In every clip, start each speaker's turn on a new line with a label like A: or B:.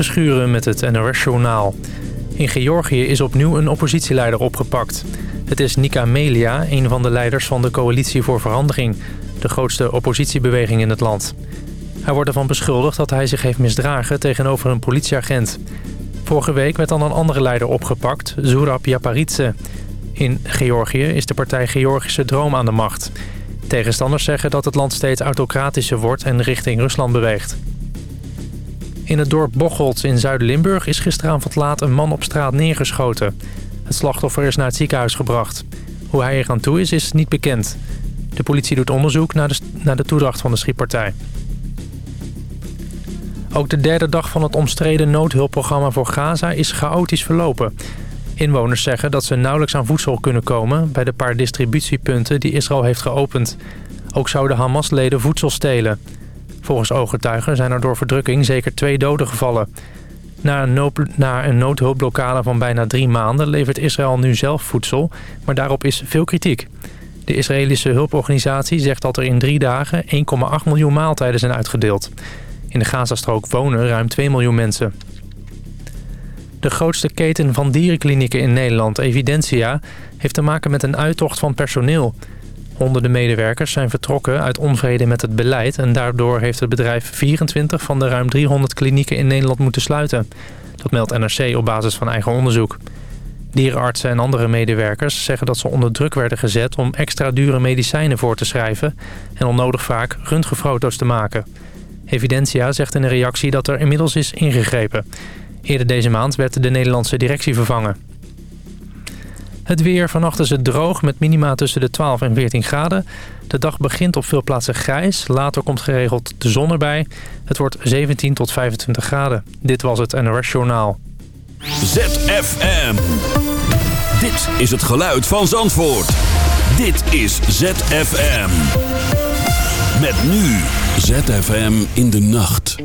A: Verschuren met het NOS-journaal. In Georgië is opnieuw een oppositieleider opgepakt. Het is Nika Melia, een van de leiders van de Coalitie voor Verandering... de grootste oppositiebeweging in het land. Hij wordt ervan beschuldigd dat hij zich heeft misdragen tegenover een politieagent. Vorige week werd dan een andere leider opgepakt, Zurab Yaparitse. In Georgië is de partij Georgische Droom aan de macht. Tegenstanders zeggen dat het land steeds autocratischer wordt en richting Rusland beweegt. In het dorp Bocholt in Zuid-Limburg is gisteravond laat een man op straat neergeschoten. Het slachtoffer is naar het ziekenhuis gebracht. Hoe hij er aan toe is, is niet bekend. De politie doet onderzoek naar de, naar de toedracht van de schietpartij. Ook de derde dag van het omstreden noodhulpprogramma voor Gaza is chaotisch verlopen. Inwoners zeggen dat ze nauwelijks aan voedsel kunnen komen... bij de paar distributiepunten die Israël heeft geopend. Ook zouden Hamas-leden voedsel stelen... Volgens ooggetuigen zijn er door verdrukking zeker twee doden gevallen. Na een, na een noodhulpblokkade van bijna drie maanden levert Israël nu zelf voedsel, maar daarop is veel kritiek. De Israëlische hulporganisatie zegt dat er in drie dagen 1,8 miljoen maaltijden zijn uitgedeeld. In de Gazastrook wonen ruim 2 miljoen mensen. De grootste keten van dierenklinieken in Nederland, Evidentia, heeft te maken met een uittocht van personeel. Honderden medewerkers zijn vertrokken uit onvrede met het beleid... en daardoor heeft het bedrijf 24 van de ruim 300 klinieken in Nederland moeten sluiten. Dat meldt NRC op basis van eigen onderzoek. Dierenartsen en andere medewerkers zeggen dat ze onder druk werden gezet... om extra dure medicijnen voor te schrijven... en onnodig vaak röntgenfoto's te maken. Evidentia zegt in een reactie dat er inmiddels is ingegrepen. Eerder deze maand werd de Nederlandse directie vervangen. Het weer. Vannacht is het droog met minima tussen de 12 en 14 graden. De dag begint op veel plaatsen grijs. Later komt geregeld de zon erbij. Het wordt 17 tot 25 graden. Dit was het NOS Journaal.
B: ZFM. Dit is het geluid van Zandvoort. Dit is ZFM. Met nu ZFM in de nacht.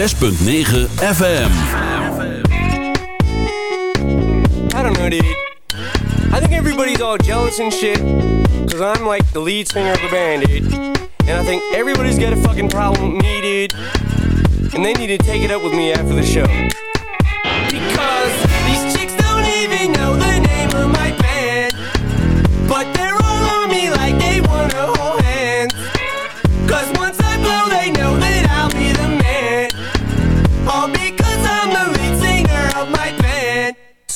B: 106.9 FM.
C: I don't know, dude. I think everybody's all jealous and shit. Cause I'm like the lead singer of the band, dude. And I think everybody's got a fucking problem with me, dude. And they need to take it up with me after the show. Because these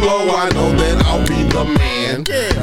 D: Blow, I know that I'll be the man. Yeah.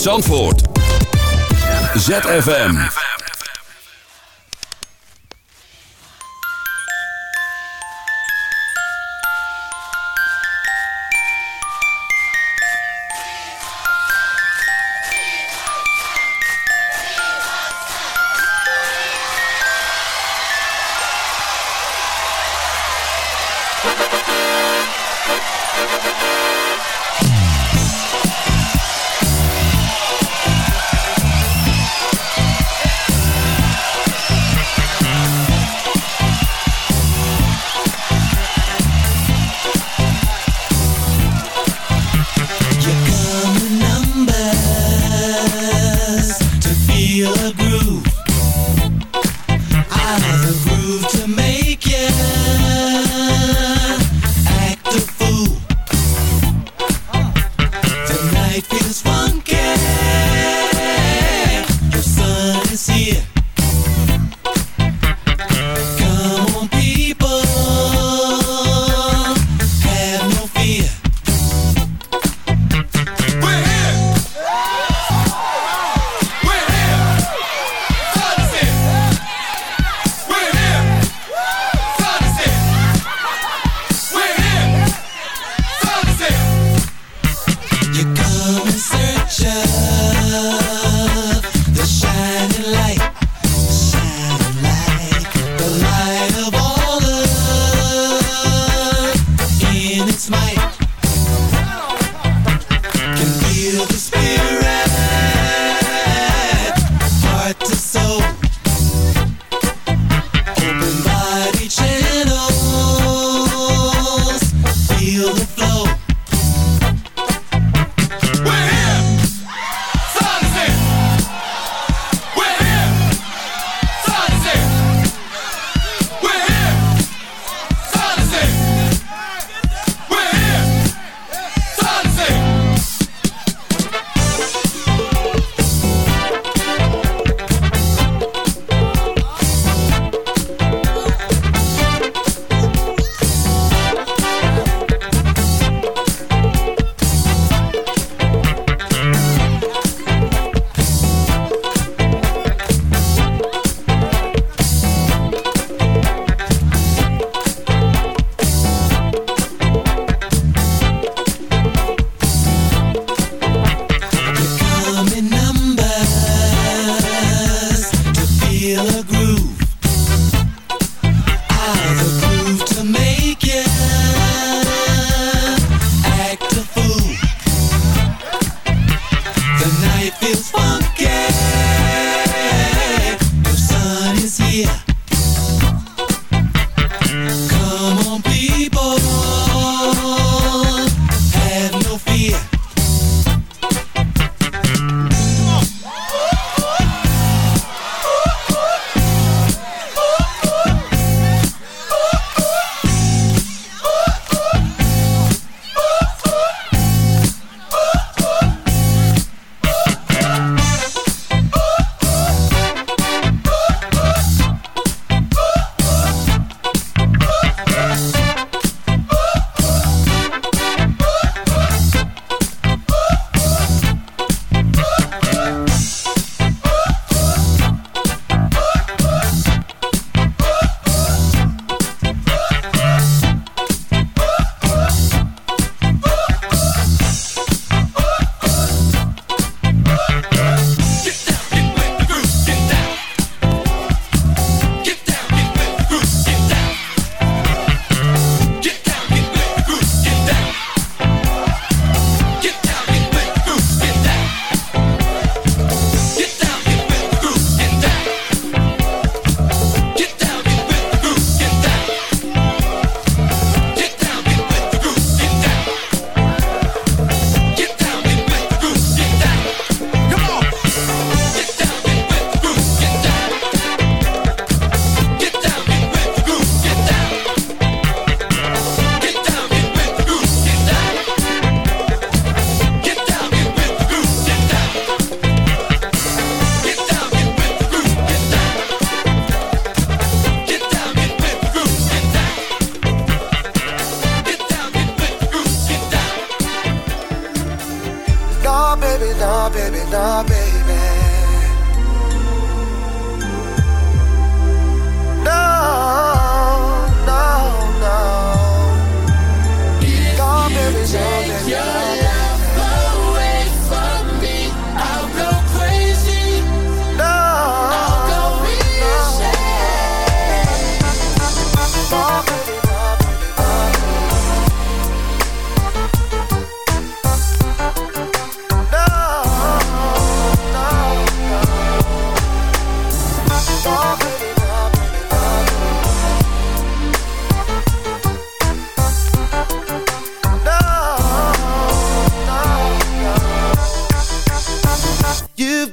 E: Zandvoort. ZFM.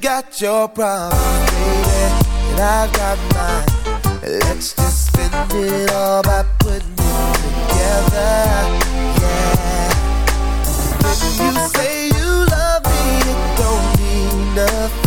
F: got your problems, baby, and I got mine. Let's just spend it all by putting it together, yeah. When you say you love me, it don't mean nothing